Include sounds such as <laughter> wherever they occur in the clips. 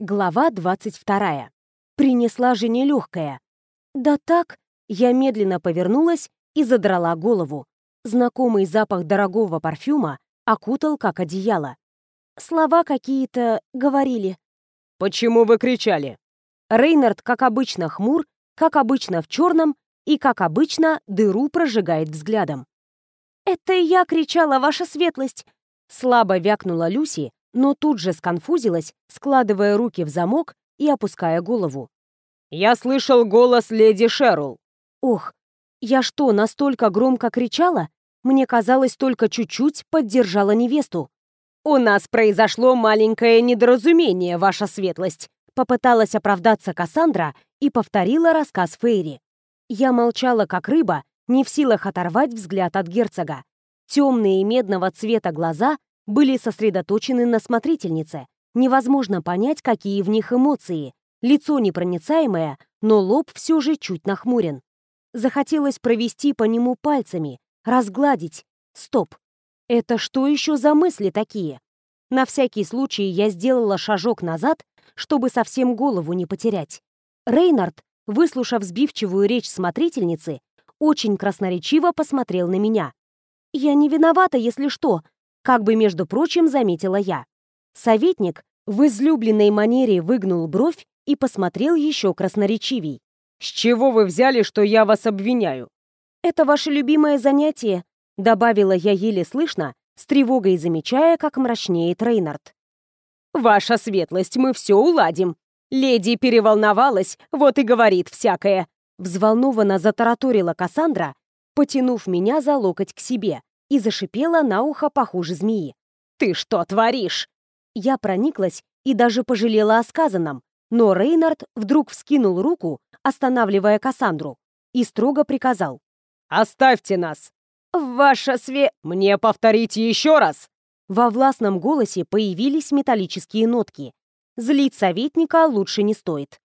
Глава 22. Принесла жене легкая. Да так, я медленно повернулась и задрала голову. Знакомый запах дорогого парфюма окутал как одеяло. Слова какие-то говорили. «Почему вы кричали?» Рейнард, как обычно, хмур, как обычно в черном и, как обычно, дыру прожигает взглядом. «Это я кричала, ваша светлость!» Слабо вякнула Люси, но тут же сконфузилась, складывая руки в замок и опуская голову. «Я слышал голос леди Шерл». «Ох, я что, настолько громко кричала? Мне казалось, только чуть-чуть поддержала невесту». «У нас произошло маленькое недоразумение, ваша светлость», попыталась оправдаться Кассандра и повторила рассказ Фейри. Я молчала, как рыба, не в силах оторвать взгляд от герцога. Темные медного цвета глаза были сосредоточены на смотрительнице. Невозможно понять, какие в них эмоции. Лицо непроницаемое, но лоб все же чуть нахмурен. Захотелось провести по нему пальцами, разгладить. Стоп. Это что еще за мысли такие? На всякий случай я сделала шажок назад, чтобы совсем голову не потерять. Рейнард, выслушав сбивчивую речь смотрительницы, очень красноречиво посмотрел на меня. «Я не виновата, если что», как бы, между прочим, заметила я. Советник в излюбленной манере выгнул бровь и посмотрел еще красноречивей. «С чего вы взяли, что я вас обвиняю?» «Это ваше любимое занятие», — добавила я еле слышно, с тревогой замечая, как мрачнеет Рейнард. «Ваша светлость, мы все уладим. Леди переволновалась, вот и говорит всякое», — взволнованно затараторила Кассандра, потянув меня за локоть к себе, и зашипела на ухо похуже змеи. «Ты что творишь?» Я прониклась и даже пожалела о сказанном, но Рейнард вдруг вскинул руку, останавливая Кассандру, и строго приказал. «Оставьте нас!» «Ваша све...» «Мне повторить еще раз!» Во властном голосе появились металлические нотки. Злить советника лучше не стоит.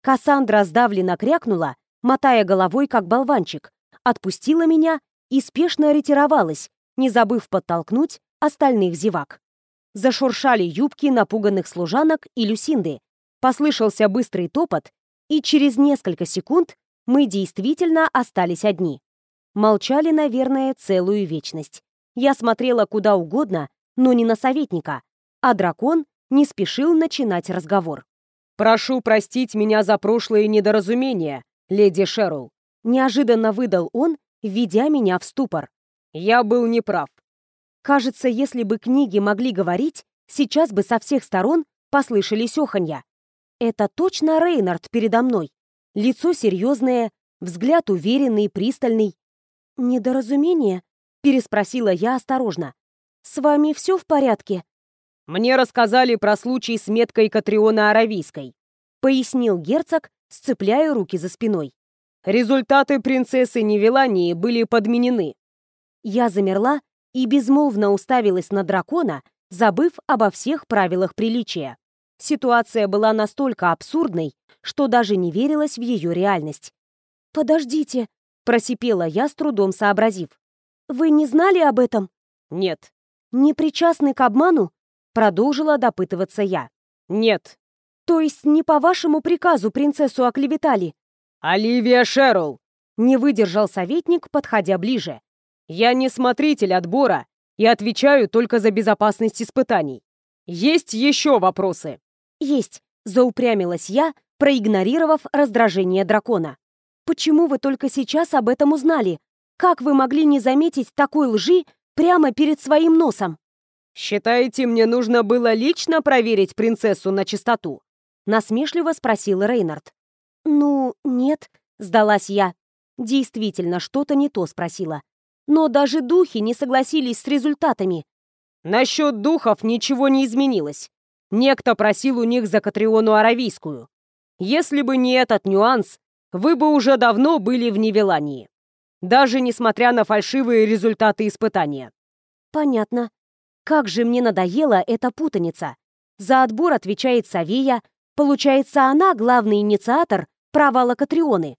Кассандра сдавленно крякнула, мотая головой, как болванчик, отпустила меня и спешно ретировалась, не забыв подтолкнуть остальных зевак. Зашуршали юбки напуганных служанок и люсинды. Послышался быстрый топот, и через несколько секунд мы действительно остались одни. Молчали, наверное, целую вечность. Я смотрела куда угодно, но не на советника, а дракон не спешил начинать разговор. «Прошу простить меня за прошлые недоразумения, леди Шерл», неожиданно выдал он введя меня в ступор. Я был неправ. Кажется, если бы книги могли говорить, сейчас бы со всех сторон послышались оханья. Это точно Рейнард передо мной. Лицо серьезное, взгляд уверенный, пристальный. «Недоразумение?» — переспросила я осторожно. «С вами все в порядке?» «Мне рассказали про случай с меткой Катриона Аравийской», — пояснил герцог, сцепляя руки за спиной. Результаты принцессы Невелании были подменены. Я замерла и безмолвно уставилась на дракона, забыв обо всех правилах приличия. Ситуация была настолько абсурдной, что даже не верилась в ее реальность. «Подождите», — просипела я, с трудом сообразив. «Вы не знали об этом?» «Нет». «Не причастны к обману?» — продолжила допытываться я. «Нет». «То есть не по вашему приказу принцессу оклеветали?» «Оливия Шерл!» — не выдержал советник, подходя ближе. «Я не смотритель отбора и отвечаю только за безопасность испытаний. Есть еще вопросы?» «Есть», — заупрямилась я, проигнорировав раздражение дракона. «Почему вы только сейчас об этом узнали? Как вы могли не заметить такой лжи прямо перед своим носом?» «Считаете, мне нужно было лично проверить принцессу на чистоту?» Насмешливо спросил Рейнард. «Ну, нет», — сдалась я. Действительно, что-то не то спросила. Но даже духи не согласились с результатами. Насчет духов ничего не изменилось. Некто просил у них за Катриону Аравийскую. Если бы не этот нюанс, вы бы уже давно были в Невелании. Даже несмотря на фальшивые результаты испытания. Понятно. Как же мне надоела эта путаница. За отбор отвечает Савея, Получается, она главный инициатор провала Катрионы.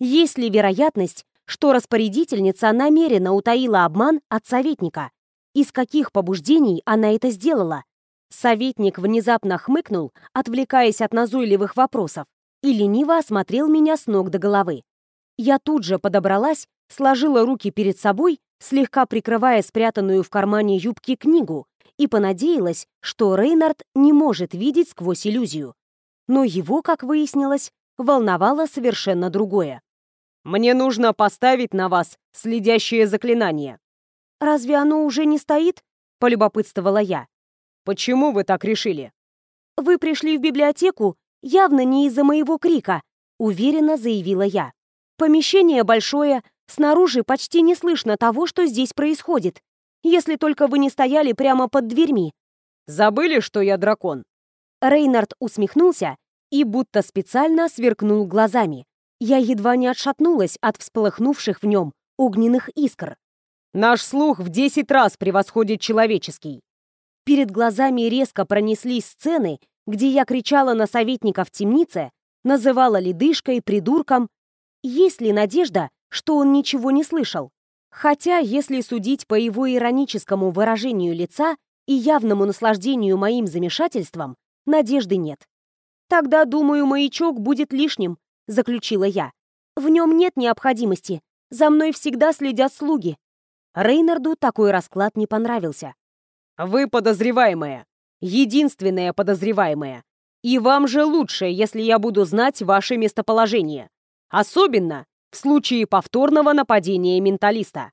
Есть ли вероятность, что распорядительница намеренно утаила обман от советника? Из каких побуждений она это сделала? Советник внезапно хмыкнул, отвлекаясь от назойливых вопросов, и лениво осмотрел меня с ног до головы. Я тут же подобралась, сложила руки перед собой, слегка прикрывая спрятанную в кармане юбки книгу, и понадеялась, что Рейнард не может видеть сквозь иллюзию. Но его, как выяснилось, волновало совершенно другое. «Мне нужно поставить на вас следящее заклинание». «Разве оно уже не стоит?» — полюбопытствовала я. «Почему вы так решили?» «Вы пришли в библиотеку явно не из-за моего крика», — уверенно заявила я. «Помещение большое, снаружи почти не слышно того, что здесь происходит если только вы не стояли прямо под дверьми. Забыли, что я дракон? Рейнард усмехнулся и будто специально сверкнул глазами. Я едва не отшатнулась от всполыхнувших в нем огненных искр. Наш слух в десять раз превосходит человеческий. Перед глазами резко пронеслись сцены, где я кричала на советника в темнице, называла ледышкой, придурком. Есть ли надежда, что он ничего не слышал? Хотя, если судить по его ироническому выражению лица и явному наслаждению моим замешательством, надежды нет. «Тогда, думаю, маячок будет лишним», — заключила я. «В нем нет необходимости. За мной всегда следят слуги». Рейнарду такой расклад не понравился. «Вы подозреваемая. Единственная подозреваемая. И вам же лучше, если я буду знать ваше местоположение. Особенно, в случае повторного нападения менталиста.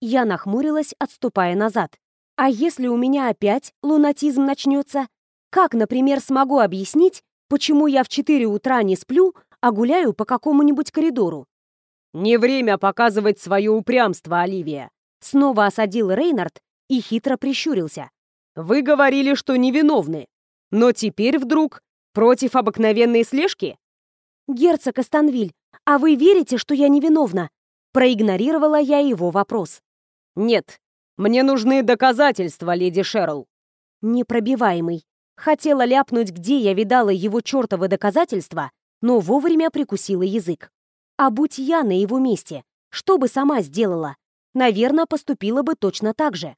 Я нахмурилась, отступая назад. А если у меня опять лунатизм начнется? Как, например, смогу объяснить, почему я в 4 утра не сплю, а гуляю по какому-нибудь коридору? «Не время показывать свое упрямство, Оливия!» Снова осадил Рейнард и хитро прищурился. «Вы говорили, что невиновны, но теперь вдруг против обыкновенной слежки?» «Герцог Астанвиль, «А вы верите, что я невиновна?» Проигнорировала я его вопрос. «Нет, мне нужны доказательства, леди Шерл». Непробиваемый. Хотела ляпнуть, где я видала его чертовы доказательства, но вовремя прикусила язык. А будь я на его месте, что бы сама сделала? Наверное, поступила бы точно так же.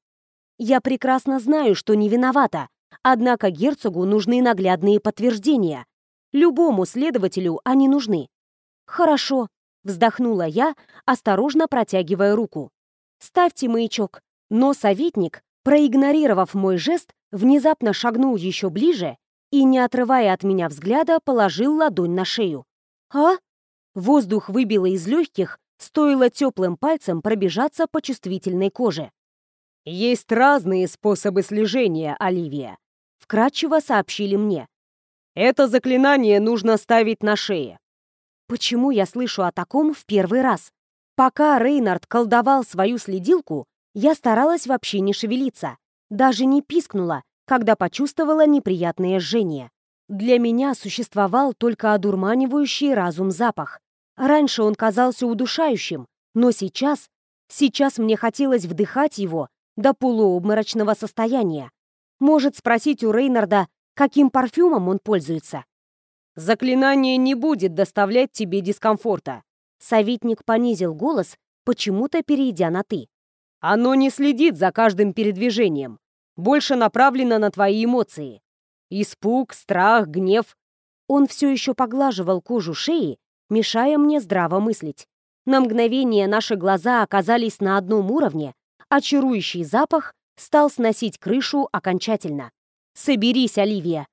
Я прекрасно знаю, что не виновата, однако герцогу нужны наглядные подтверждения. Любому следователю они нужны. «Хорошо», — вздохнула я, осторожно протягивая руку. «Ставьте маячок». Но советник, проигнорировав мой жест, внезапно шагнул еще ближе и, не отрывая от меня взгляда, положил ладонь на шею. «А?» Воздух выбило из легких, стоило теплым пальцем пробежаться по чувствительной коже. «Есть разные способы слежения, Оливия», — вкратчиво сообщили мне. «Это заклинание нужно ставить на шее. Почему я слышу о таком в первый раз? Пока Рейнард колдовал свою следилку, я старалась вообще не шевелиться. Даже не пискнула, когда почувствовала неприятное жжение. Для меня существовал только одурманивающий разум запах. Раньше он казался удушающим, но сейчас... Сейчас мне хотелось вдыхать его до полуобморочного состояния. Может спросить у Рейнарда, каким парфюмом он пользуется. Заклинание не будет доставлять тебе дискомфорта. Советник понизил голос, почему-то перейдя на «ты». Оно не следит за каждым передвижением. Больше направлено на твои эмоции. Испуг, страх, гнев. Он все еще поглаживал кожу шеи, мешая мне здраво мыслить. На мгновение наши глаза оказались на одном уровне, а чарующий запах стал сносить крышу окончательно. «Соберись, Оливия!»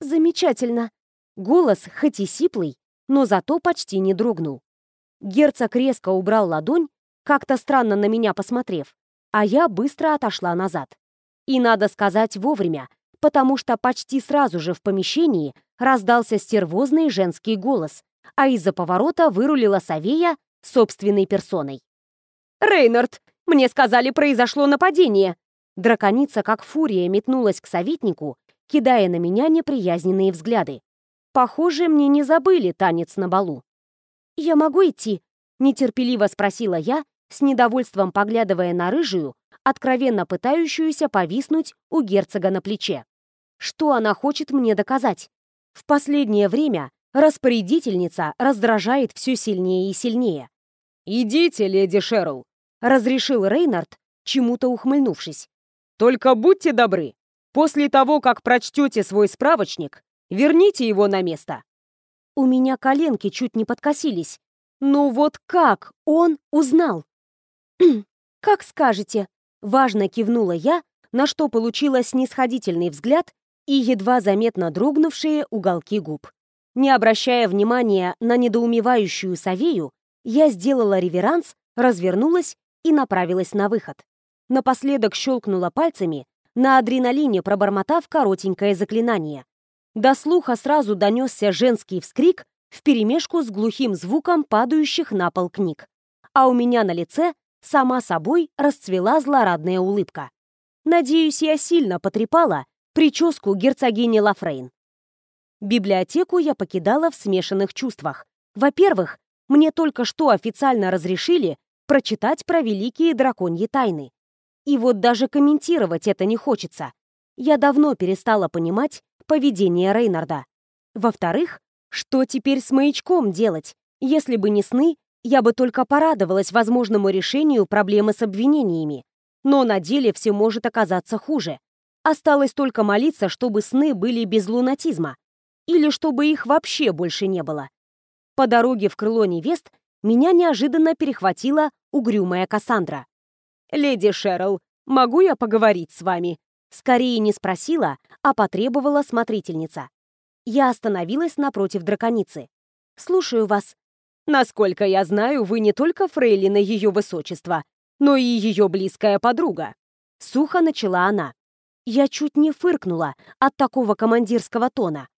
«Замечательно!» Голос, хоть и сиплый, но зато почти не дрогнул. Герцог резко убрал ладонь, как-то странно на меня посмотрев, а я быстро отошла назад. И надо сказать вовремя, потому что почти сразу же в помещении раздался стервозный женский голос, а из-за поворота вырулила Савея собственной персоной. «Рейнард, мне сказали, произошло нападение!» Драконица, как фурия, метнулась к советнику, кидая на меня неприязненные взгляды. Похоже, мне не забыли танец на балу. «Я могу идти?» — нетерпеливо спросила я, с недовольством поглядывая на рыжую, откровенно пытающуюся повиснуть у герцога на плече. Что она хочет мне доказать? В последнее время распорядительница раздражает все сильнее и сильнее. «Идите, леди Шерл», — разрешил Рейнард, чему-то ухмыльнувшись. «Только будьте добры, После того, как прочтете свой справочник, верните его на место. У меня коленки чуть не подкосились. Ну вот как он узнал? <clears throat> «Как скажете», — важно кивнула я, на что получила снисходительный взгляд и едва заметно дрогнувшие уголки губ. Не обращая внимания на недоумевающую Савею, я сделала реверанс, развернулась и направилась на выход. Напоследок щелкнула пальцами, на адреналине пробормотав коротенькое заклинание. До слуха сразу донесся женский вскрик вперемешку с глухим звуком падающих на пол книг. А у меня на лице сама собой расцвела злорадная улыбка. Надеюсь, я сильно потрепала прическу герцогини Лафрейн. Библиотеку я покидала в смешанных чувствах. Во-первых, мне только что официально разрешили прочитать про великие драконьи тайны. И вот даже комментировать это не хочется. Я давно перестала понимать поведение Рейнарда. Во-вторых, что теперь с маячком делать? Если бы не сны, я бы только порадовалась возможному решению проблемы с обвинениями. Но на деле все может оказаться хуже. Осталось только молиться, чтобы сны были без лунатизма. Или чтобы их вообще больше не было. По дороге в крыло невест меня неожиданно перехватила угрюмая Кассандра. «Леди Шерл, могу я поговорить с вами?» Скорее не спросила, а потребовала смотрительница. Я остановилась напротив драконицы. «Слушаю вас». «Насколько я знаю, вы не только фрейлина ее высочества, но и ее близкая подруга». Сухо начала она. Я чуть не фыркнула от такого командирского тона.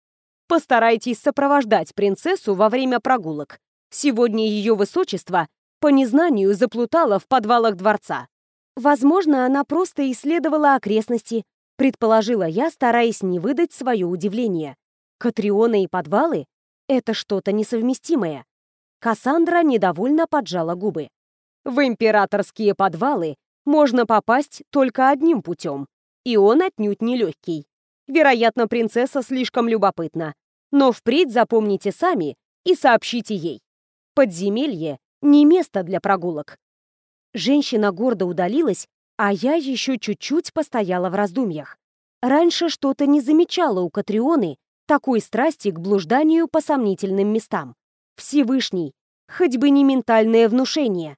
«Постарайтесь сопровождать принцессу во время прогулок. Сегодня ее высочество по незнанию заплутало в подвалах дворца. Возможно, она просто исследовала окрестности, предположила я, стараясь не выдать свое удивление. Катриона и подвалы — это что-то несовместимое. Кассандра недовольно поджала губы. В императорские подвалы можно попасть только одним путем, и он отнюдь не легкий. Вероятно, принцесса слишком любопытна, но впредь запомните сами и сообщите ей. Подземелье — не место для прогулок. Женщина гордо удалилась, а я еще чуть-чуть постояла в раздумьях. Раньше что-то не замечала у Катрионы такой страсти к блужданию по сомнительным местам. Всевышний, хоть бы не ментальное внушение.